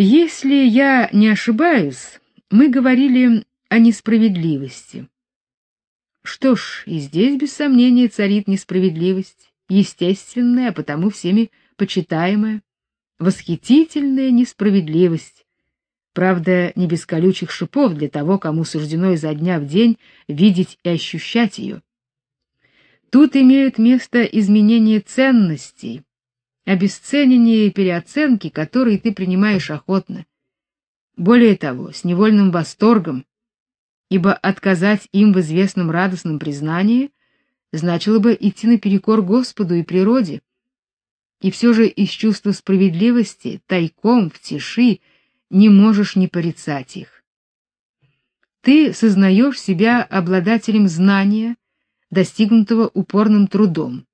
Если я не ошибаюсь, мы говорили о несправедливости. Что ж, и здесь без сомнения царит несправедливость, естественная, а потому всеми почитаемая, восхитительная несправедливость. Правда, не без колючих шипов для того, кому суждено изо дня в день видеть и ощущать ее. Тут имеют место изменения ценностей, обесценение и переоценки, которые ты принимаешь охотно. Более того, с невольным восторгом, ибо отказать им в известном радостном признании значило бы идти наперекор Господу и природе. И все же из чувства справедливости, тайком, в тиши, не можешь не порицать их. Ты сознаешь себя обладателем знания, достигнутого упорным трудом,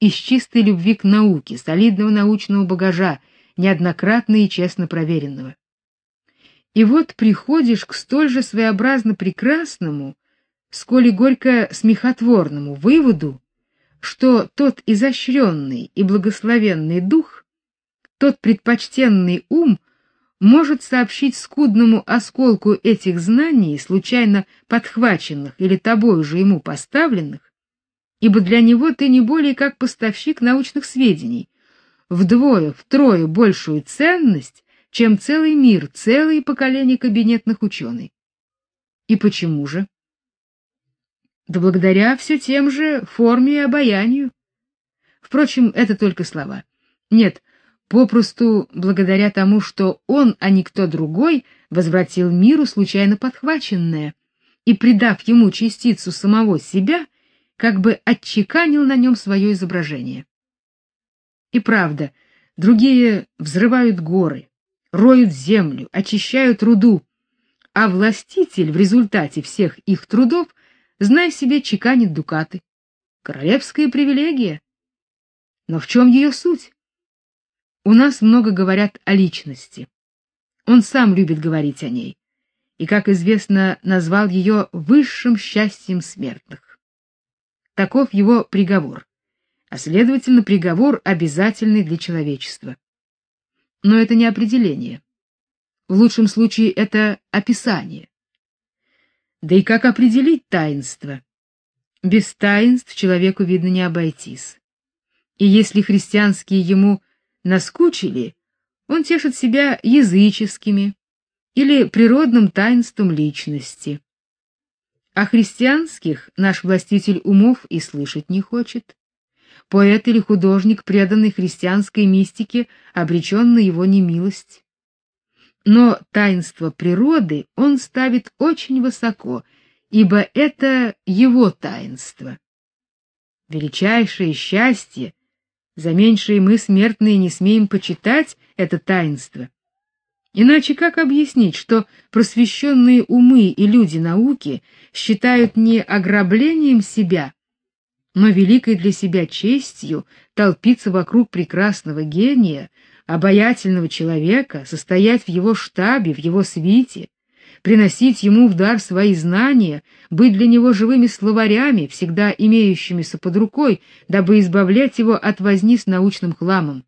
из чистой любви к науке, солидного научного багажа, неоднократно и честно проверенного. И вот приходишь к столь же своеобразно прекрасному, сколь и горько смехотворному выводу, что тот изощренный и благословенный дух, тот предпочтенный ум может сообщить скудному осколку этих знаний, случайно подхваченных или тобой же ему поставленных, ибо для него ты не более как поставщик научных сведений, вдвое, втрое большую ценность, чем целый мир, целые поколения кабинетных ученых. И почему же? Да благодаря все тем же форме и обаянию. Впрочем, это только слова. Нет, попросту благодаря тому, что он, а не кто другой, возвратил миру случайно подхваченное и, придав ему частицу самого себя, как бы отчеканил на нем свое изображение. И правда, другие взрывают горы, роют землю, очищают руду, а властитель в результате всех их трудов знай себе, чеканит дукаты. Королевская привилегия. Но в чем ее суть? У нас много говорят о личности. Он сам любит говорить о ней. И, как известно, назвал ее высшим счастьем смертных. Таков его приговор. А следовательно, приговор обязательный для человечества. Но это не определение. В лучшем случае это описание. Да и как определить таинство? Без таинств человеку видно не обойтись. И если христианские ему наскучили, он тешит себя языческими или природным таинством личности. А христианских наш властитель умов и слышать не хочет. Поэт или художник, преданный христианской мистике, обречен на его немилость но таинство природы он ставит очень высоко, ибо это его таинство. Величайшее счастье, за меньшее мы смертные не смеем почитать это таинство. Иначе как объяснить, что просвещенные умы и люди науки считают не ограблением себя, но великой для себя честью толпиться вокруг прекрасного гения, обаятельного человека, состоять в его штабе, в его свите, приносить ему в дар свои знания, быть для него живыми словарями, всегда имеющимися под рукой, дабы избавлять его от возни с научным хламом.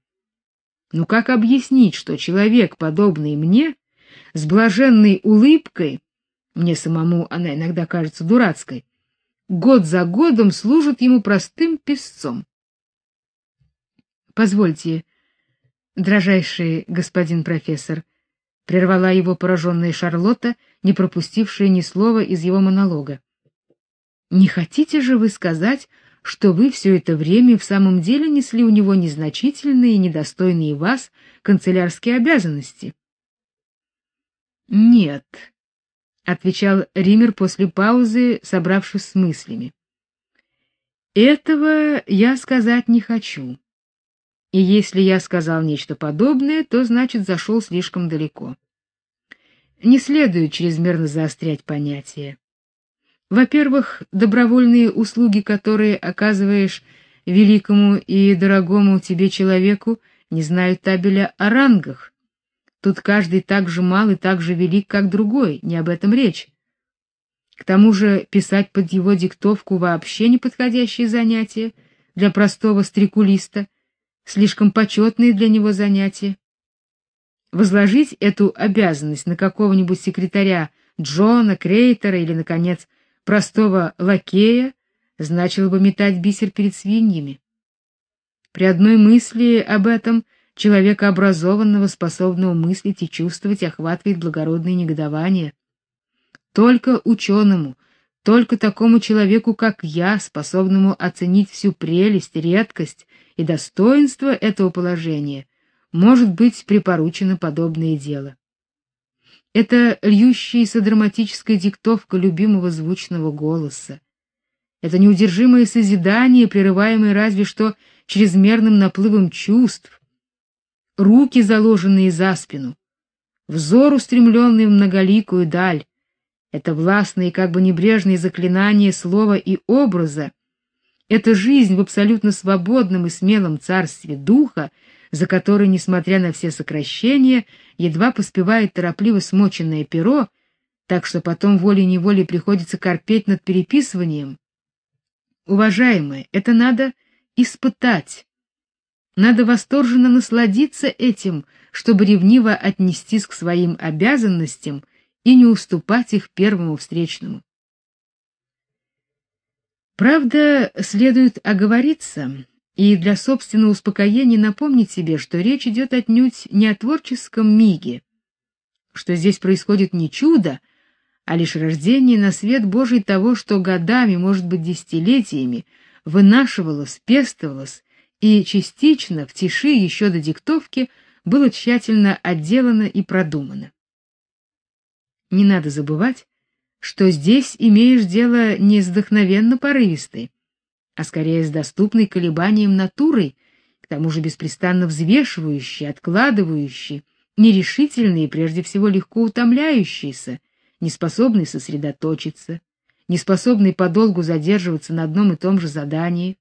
Ну как объяснить, что человек, подобный мне, с блаженной улыбкой, мне самому она иногда кажется дурацкой, год за годом служит ему простым писцом? Позвольте, дрожайший господин профессор, прервала его пораженная Шарлотта, не пропустившая ни слова из его монолога. Не хотите же вы сказать, что вы все это время в самом деле несли у него незначительные и недостойные вас канцелярские обязанности? Нет, отвечал Ример после паузы, собравшись с мыслями. Этого я сказать не хочу. И если я сказал нечто подобное, то значит зашел слишком далеко. Не следует чрезмерно заострять понятия. Во-первых, добровольные услуги, которые оказываешь великому и дорогому тебе человеку, не знают табеля о рангах. Тут каждый так же мал и так же велик, как другой, не об этом речь. К тому же писать под его диктовку вообще неподходящее занятие для простого стрекулиста, слишком почетные для него занятия. Возложить эту обязанность на какого-нибудь секретаря Джона Крейтера или, наконец, простого лакея значило бы метать бисер перед свиньями. При одной мысли об этом человека образованного, способного мыслить и чувствовать, охватывает благородное негодование. Только ученому, только такому человеку, как я, способному оценить всю прелесть, редкость и достоинство этого положения, может быть припоручено подобное дело. Это льющаяся драматическая диктовка любимого звучного голоса. Это неудержимое созидание, прерываемое разве что чрезмерным наплывом чувств. Руки, заложенные за спину, взор, устремленный в многоликую даль. Это властные, как бы небрежные заклинания слова и образа. Это жизнь в абсолютно свободном и смелом царстве духа, за которой, несмотря на все сокращения, едва поспевает торопливо смоченное перо, так что потом волей-неволей приходится корпеть над переписыванием. Уважаемые, это надо испытать. Надо восторженно насладиться этим, чтобы ревниво отнестись к своим обязанностям и не уступать их первому встречному. Правда, следует оговориться и для собственного успокоения напомнить себе, что речь идет отнюдь не о творческом миге, что здесь происходит не чудо, а лишь рождение на свет Божий того, что годами, может быть, десятилетиями вынашивалось, пестовалось и частично в тиши еще до диктовки было тщательно отделано и продумано. Не надо забывать, что здесь имеешь дело не с вдохновенно порывистой, а скорее с доступной колебанием натурой, к тому же беспрестанно взвешивающей, откладывающей, нерешительной и прежде всего легко утомляющейся, неспособной сосредоточиться, неспособной подолгу задерживаться на одном и том же задании,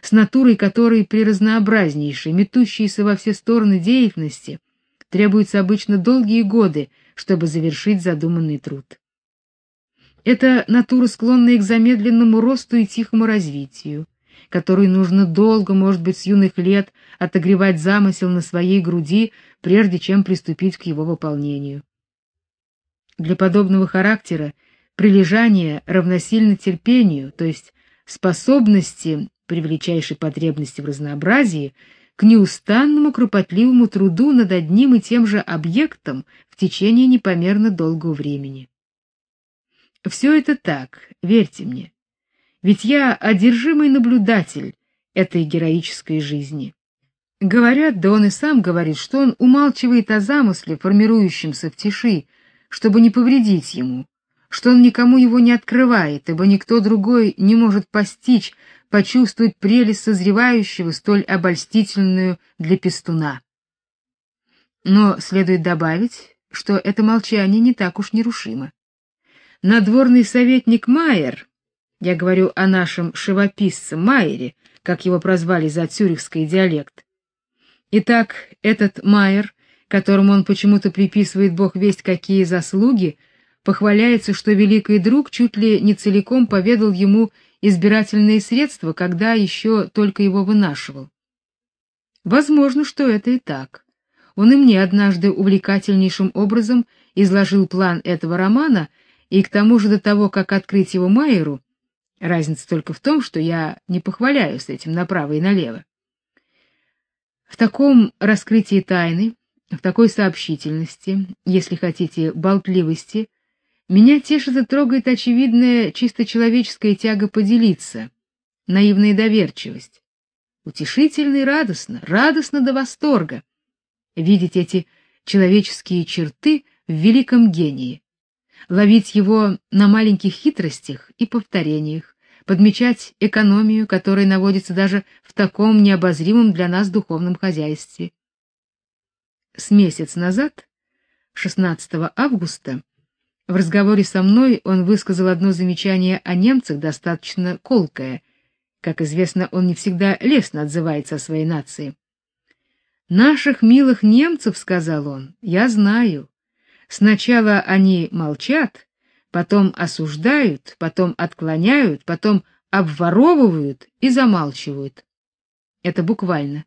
с натурой которой при разнообразнейшей, метущейся во все стороны деятельности требуются обычно долгие годы, чтобы завершить задуманный труд. Это натура, склонная к замедленному росту и тихому развитию, которой нужно долго, может быть, с юных лет отогревать замысел на своей груди, прежде чем приступить к его выполнению. Для подобного характера прилежание равносильно терпению, то есть способности при величайшей потребности в разнообразии к неустанному кропотливому труду над одним и тем же объектом в течение непомерно долгого времени. Все это так, верьте мне. Ведь я одержимый наблюдатель этой героической жизни. Говорят, да он и сам говорит, что он умалчивает о замысле, формирующемся в тиши, чтобы не повредить ему, что он никому его не открывает, ибо никто другой не может постичь, почувствовать прелесть созревающего, столь обольстительную для пестуна. Но следует добавить, что это молчание не так уж нерушимо. Надворный советник Майер, я говорю о нашем живописце Майере, как его прозвали за цюрихский диалект. Итак, этот Майер, которому он почему-то приписывает бог весть какие заслуги, похваляется, что великий друг чуть ли не целиком поведал ему избирательные средства, когда еще только его вынашивал. Возможно, что это и так. Он и мне однажды увлекательнейшим образом изложил план этого романа — и к тому же до того, как открыть его Майеру, разница только в том, что я не похваляюсь этим направо и налево. В таком раскрытии тайны, в такой сообщительности, если хотите, болтливости, меня тешит и трогает очевидная чисто человеческая тяга поделиться, наивная доверчивость. Утешительно и радостно, радостно до восторга видеть эти человеческие черты в великом гении, ловить его на маленьких хитростях и повторениях, подмечать экономию, которая наводится даже в таком необозримом для нас духовном хозяйстве. С месяц назад, 16 августа, в разговоре со мной он высказал одно замечание о немцах достаточно колкое. Как известно, он не всегда лестно отзывается о своей нации. Наших милых немцев, сказал он, я знаю. Сначала они молчат, потом осуждают, потом отклоняют, потом обворовывают и замалчивают. Это буквально.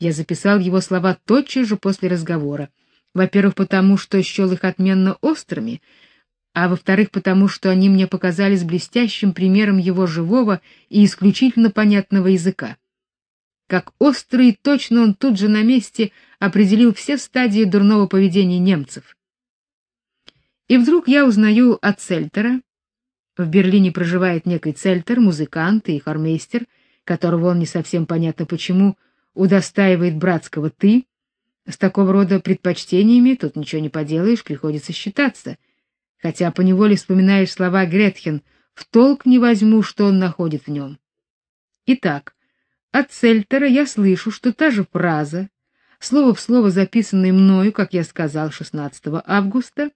Я записал его слова тотчас же после разговора. Во-первых, потому что счел их отменно острыми, а во-вторых, потому что они мне показались блестящим примером его живого и исключительно понятного языка. Как острый и точно он тут же на месте определил все стадии дурного поведения немцев. И вдруг я узнаю от Цельтера, в Берлине проживает некий Цельтер, музыкант и хормейстер, которого он не совсем понятно почему удостаивает братского ты. С такого рода предпочтениями тут ничего не поделаешь, приходится считаться. Хотя по неволе вспоминаешь слова Гретхен, в толк не возьму, что он находит в нем. Итак, от Цельтера я слышу, что та же фраза, слово в слово записанная мною, как я сказал, 16 августа,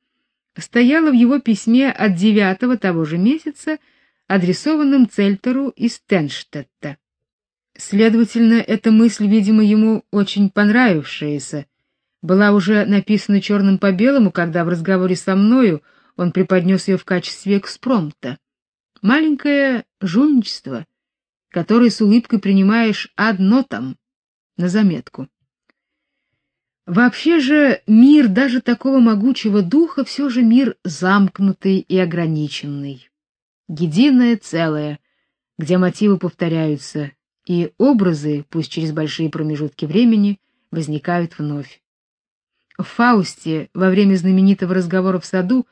стояла в его письме от 9 того же месяца, адресованном Цельтеру из Тенштетта. Следовательно, эта мысль, видимо, ему очень понравившаяся, была уже написана черным по белому, когда в разговоре со мною он преподнес ее в качестве экспромта. Маленькое жульничество, которое с улыбкой принимаешь одно там на заметку. Вообще же мир даже такого могучего духа все же мир замкнутый и ограниченный. Единое целое, где мотивы повторяются, и образы, пусть через большие промежутки времени, возникают вновь. В Фаусте во время знаменитого разговора в саду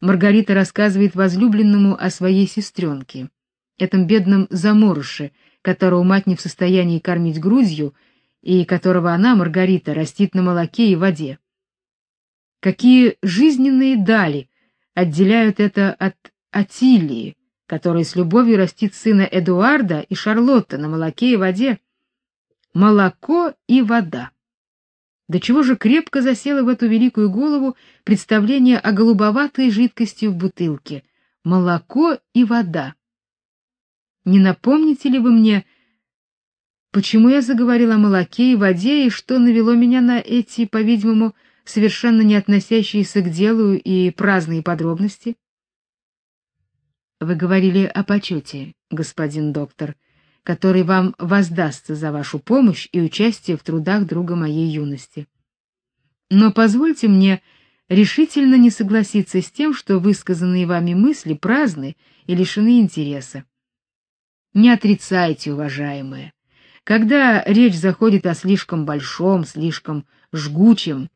Маргарита рассказывает возлюбленному о своей сестренке, этом бедном заморыше, которого мать не в состоянии кормить грудью и которого она, Маргарита, растит на молоке и воде. Какие жизненные дали отделяют это от Атилии, которая с любовью растит сына Эдуарда и Шарлотта на молоке и воде. Молоко и вода. До чего же крепко засело в эту великую голову представление о голубоватой жидкости в бутылке. Молоко и вода. Не напомните ли вы мне, Почему я заговорил о молоке и воде и что навело меня на эти, по-видимому, совершенно не относящиеся к делу и праздные подробности? Вы говорили о почете, господин доктор, который вам воздастся за вашу помощь и участие в трудах друга моей юности. Но позвольте мне решительно не согласиться с тем, что высказанные вами мысли праздны и лишены интереса. Не отрицайте, уважаемые, когда речь заходит о слишком большом, слишком жгучем,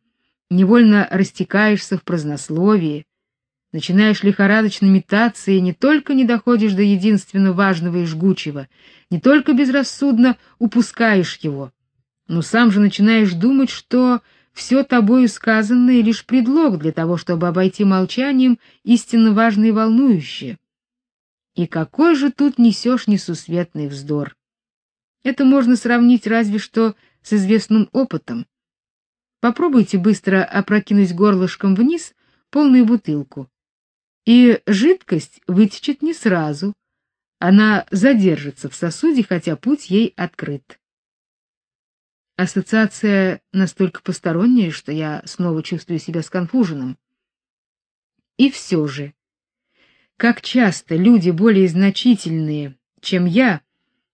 невольно растекаешься в празднословии, начинаешь лихорадочно метаться и не только не доходишь до единственно важного и жгучего, не только безрассудно упускаешь его, но сам же начинаешь думать, что все тобою сказанное лишь предлог для того, чтобы обойти молчанием истинно важное и волнующее. И какой же тут несешь несусветный вздор! Это можно сравнить разве что с известным опытом. Попробуйте быстро опрокинуть горлышком вниз полную бутылку. И жидкость вытечет не сразу. Она задержится в сосуде, хотя путь ей открыт. Ассоциация настолько посторонняя, что я снова чувствую себя сконфуженным. И все же, как часто люди более значительные, чем я,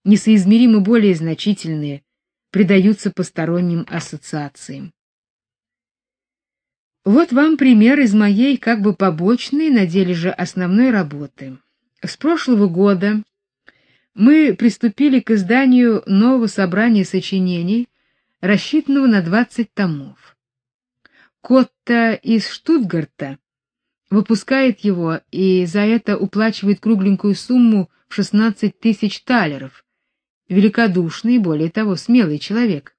несоизмеримо более значительные, придаются посторонним ассоциациям. Вот вам пример из моей как бы побочной, на деле же основной работы. С прошлого года мы приступили к изданию нового собрания сочинений, рассчитанного на 20 томов. Котта из Штутгарта выпускает его и за это уплачивает кругленькую сумму в 16 тысяч талеров, великодушный и, более того, смелый человек.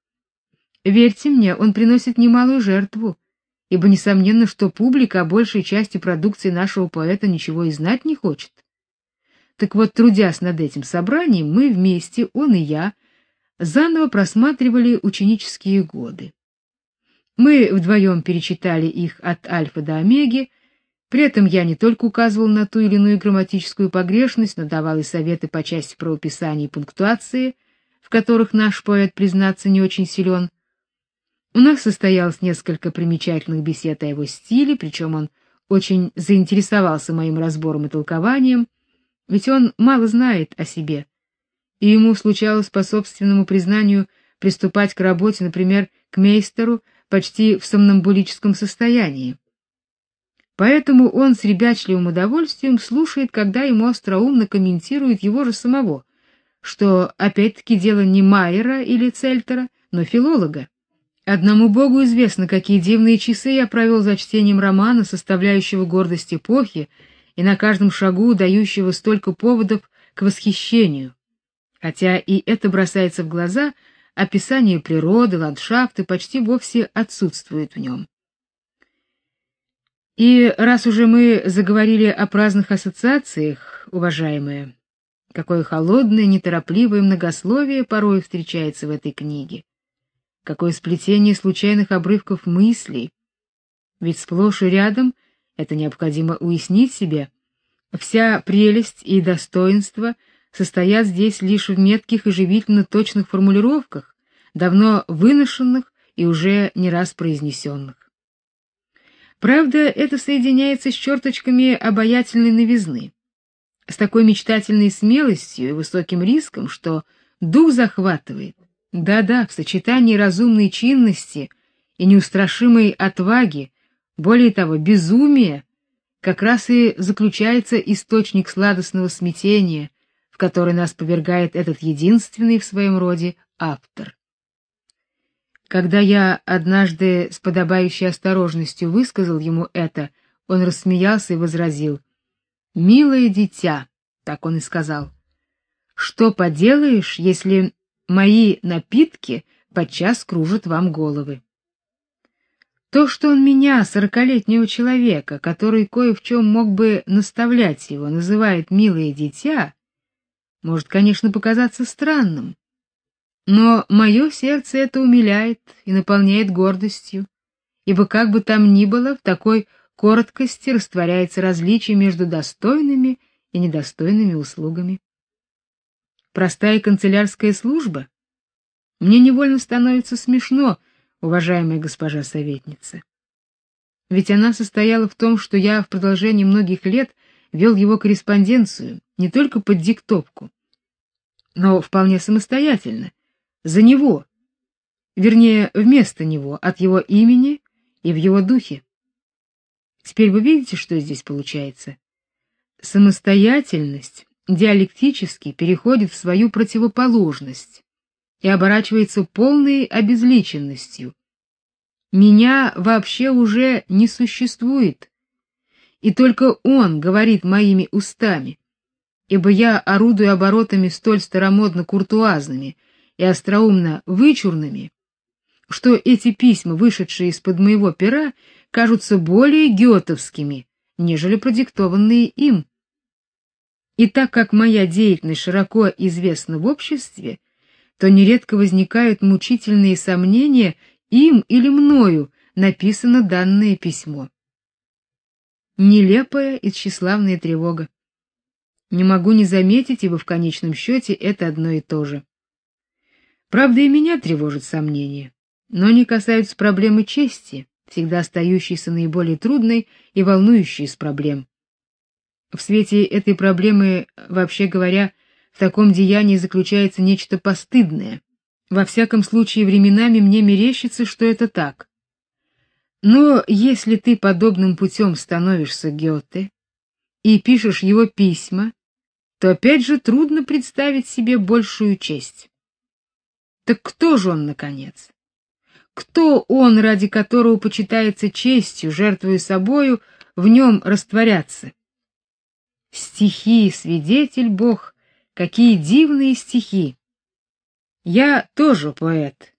Верьте мне, он приносит немалую жертву, ибо несомненно, что публика о большей части продукции нашего поэта ничего и знать не хочет. Так вот, трудясь над этим собранием, мы вместе, он и я, заново просматривали ученические годы. Мы вдвоем перечитали их от альфа до омеги, при этом я не только указывал на ту или иную грамматическую погрешность, но давал и советы по части правописания и пунктуации, в которых наш поэт, признаться, не очень силен. У нас состоялось несколько примечательных бесед о его стиле, причем он очень заинтересовался моим разбором и толкованием, ведь он мало знает о себе, и ему случалось по собственному признанию приступать к работе, например, к мейстеру, почти в сомнамбулическом состоянии. Поэтому он с ребячливым удовольствием слушает, когда ему остроумно комментируют его же самого, что опять-таки дело не Майера или Цельтера, но филолога. Одному Богу известно, какие дивные часы я провел за чтением романа, составляющего гордость эпохи, и на каждом шагу дающего столько поводов к восхищению. Хотя и это бросается в глаза, описание природы, ландшафты почти вовсе отсутствует в нем. И раз уже мы заговорили о праздных ассоциациях, уважаемые, какое холодное, неторопливое многословие порой встречается в этой книге. Какое сплетение случайных обрывков мыслей. Ведь сплошь и рядом это необходимо уяснить себе. Вся прелесть и достоинство состоят здесь лишь в метких и живительно точных формулировках, давно выношенных и уже не раз произнесенных. Правда, это соединяется с черточками обаятельной новизны, с такой мечтательной смелостью и высоким риском, что дух захватывает. Да-да, в сочетании разумной чинности и неустрашимой отваги, более того, безумия, как раз и заключается источник сладостного смятения, в который нас повергает этот единственный в своем роде автор. Когда я однажды с подобающей осторожностью высказал ему это, он рассмеялся и возразил: "Милое дитя", так он и сказал. "Что поделаешь, если мои напитки подчас кружат вам головы?" То, что он меня, сорокалетнего человека, который кое в чем мог бы наставлять его, называет милое дитя, может, конечно, показаться странным. Но мое сердце это умиляет и наполняет гордостью, ибо как бы там ни было, в такой короткости растворяется различие между достойными и недостойными услугами. Простая канцелярская служба? Мне невольно становится смешно, уважаемая госпожа советница. Ведь она состояла в том, что я в продолжении многих лет вел его корреспонденцию не только под диктовку, но вполне самостоятельно, за него, вернее, вместо него, от его имени и в его духе. Теперь вы видите, что здесь получается? Самостоятельность диалектически переходит в свою противоположность и оборачивается полной обезличенностью. Меня вообще уже не существует, и только он говорит моими устами, ибо я орудую оборотами столь старомодно-куртуазными, и остроумно вычурными, что эти письма, вышедшие из-под моего пера, кажутся более гётовскими, нежели продиктованные им. И так как моя деятельность широко известна в обществе, то нередко возникают мучительные сомнения, им или мною написано данное письмо. Нелепая и тщеславная тревога. Не могу не заметить, ибо в конечном счете это одно и то же. Правда, и меня тревожат сомнения, но они касаются проблемы чести, всегда остающейся наиболее трудной и волнующей из проблем. В свете этой проблемы, вообще говоря, в таком деянии заключается нечто постыдное. Во всяком случае, временами мне мерещится, что это так. Но если ты подобным путем становишься Гёте и пишешь его письма, то опять же трудно представить себе большую честь. Так кто же он наконец? Кто он, ради которого почитается честью, жертвуя собою, в нем растворяться? Стихи, свидетель Бог, какие дивные стихи. Я тоже поэт.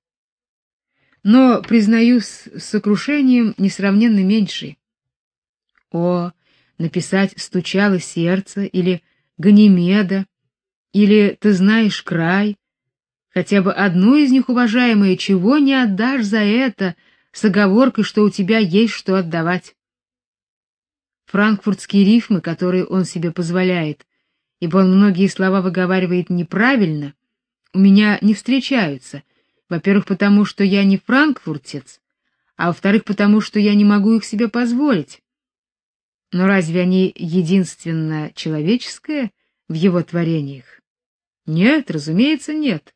Но, признаюсь с сокрушением, несравненно меньший. О, написать «Стучало сердце» или «Ганимеда», или «Ты знаешь край», Хотя бы одну из них, уважаемые, чего не отдашь за это, с оговоркой, что у тебя есть что отдавать. Франкфуртские рифмы, которые он себе позволяет, ибо он многие слова выговаривает неправильно, у меня не встречаются. Во-первых, потому что я не франкфуртец, а во-вторых, потому что я не могу их себе позволить. Но разве они единственно человеческое в его творениях? Нет, разумеется, нет.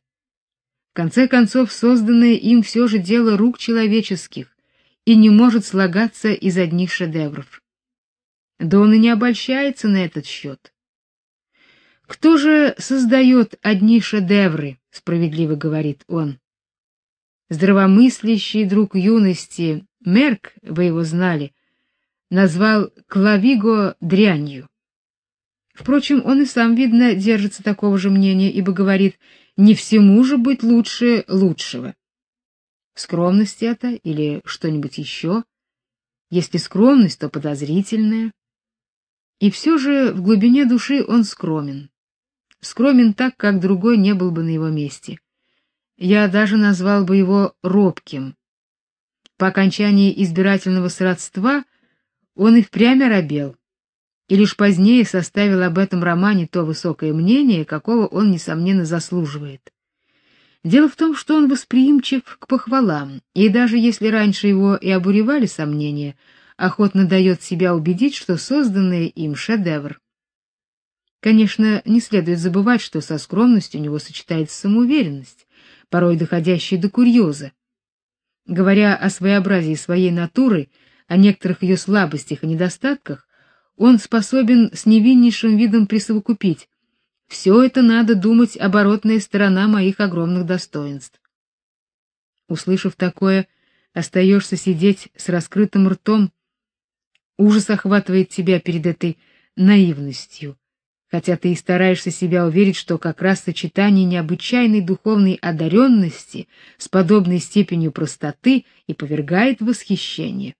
В конце концов, созданное им все же дело рук человеческих и не может слагаться из одних шедевров. Да он и не обольщается на этот счет. Кто же создает одни шедевры, справедливо говорит он. Здравомыслящий друг юности Мерк, вы его знали, назвал Клавиго дрянью. Впрочем, он и сам, видно, держится такого же мнения, ибо говорит: "Не всему же быть лучше лучшего". Скромность это или что-нибудь еще? Если скромность, то подозрительная. И все же в глубине души он скромен. Скромен так, как другой не был бы на его месте. Я даже назвал бы его робким. По окончании избирательного сродства он и впрямь оробел, и лишь позднее составил об этом романе то высокое мнение, какого он несомненно заслуживает. Дело в том, что он восприимчив к похвалам, и даже если раньше его и обуревали сомнения, охотно дает себя убедить, что созданное им шедевр. Конечно, не следует забывать, что со скромностью у него сочетается самоуверенность, порой доходящая до курьеза. Говоря о своеобразии своей натуры, о некоторых ее слабостях и недостатках, он способен с невиннейшим видом присовокупить: все это надо думать оборотная сторона моих огромных достоинств. Услышав такое, остаешься сидеть с раскрытым ртом. Ужас охватывает тебя перед этой наивностью, хотя ты и стараешься себя уверить, что как раз сочетание необычайной духовной одаренности с подобной степенью простоты и повергает в восхищение.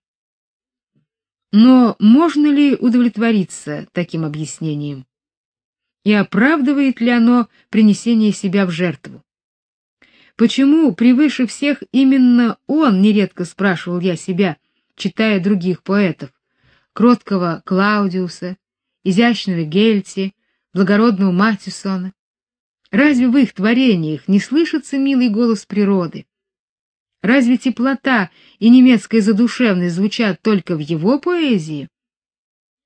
Но можно ли удовлетвориться таким объяснением? И оправдывает ли оно принесение себя в жертву? Почему превыше всех именно он, нередко спрашивал я себя, читая других поэтов, кроткого Клаудиуса, изящного Гельти, благородного Матисона. Разве в их творениях не слышится милый голос природы? Разве теплота и немецкая задушевность звучат только в его поэзии?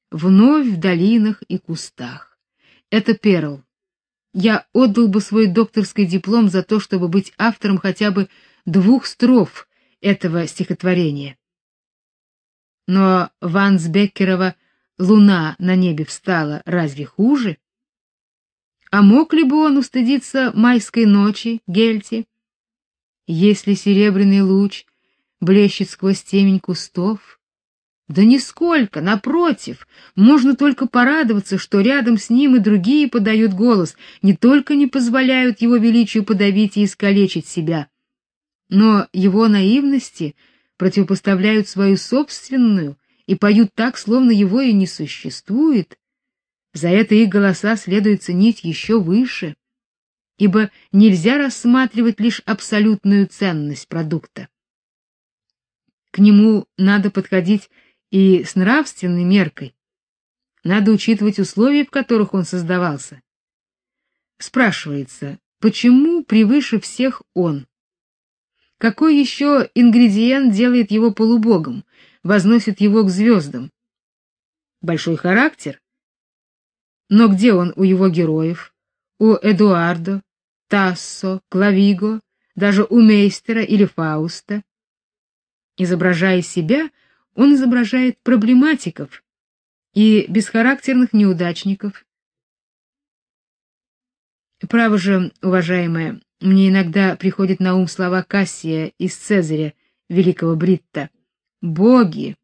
Вновь в долинах и кустах. Это перл. Я отдал бы свой докторский диплом за то, чтобы быть автором хотя бы двух строф этого стихотворения. Но Вансбеккерова «Луна на небе встала» разве хуже? А мог ли бы он устыдиться майской ночи, Гельти? Если серебряный луч блещет сквозь темень кустов, да нисколько, напротив, можно только порадоваться, что рядом с ним и другие подают голос, не только не позволяют его величию подавить и искалечить себя, но его наивности противопоставляют свою собственную и поют так, словно его и не существует, за это их голоса следует ценить еще выше, ибо нельзя рассматривать лишь абсолютную ценность продукта. К нему надо подходить и с нравственной меркой. Надо учитывать условия, в которых он создавался. Спрашивается, почему превыше всех он? Какой еще ингредиент делает его полубогом, возносит его к звездам? Большой характер, но где он у его героев? У Эдуардо, Тассо, Клавиго, даже у Мейстера или Фауста? Изображая себя, он изображает проблематиков и бесхарактерных неудачников. Право же, уважаемая, мне иногда приходят на ум слова Кассия из Цезаря, великого Бритта. Боги,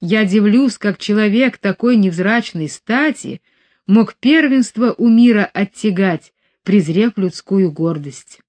я дивлюсь, как человек такой невзрачной стати мог первенство у мира оттягать, презрев людскую гордость.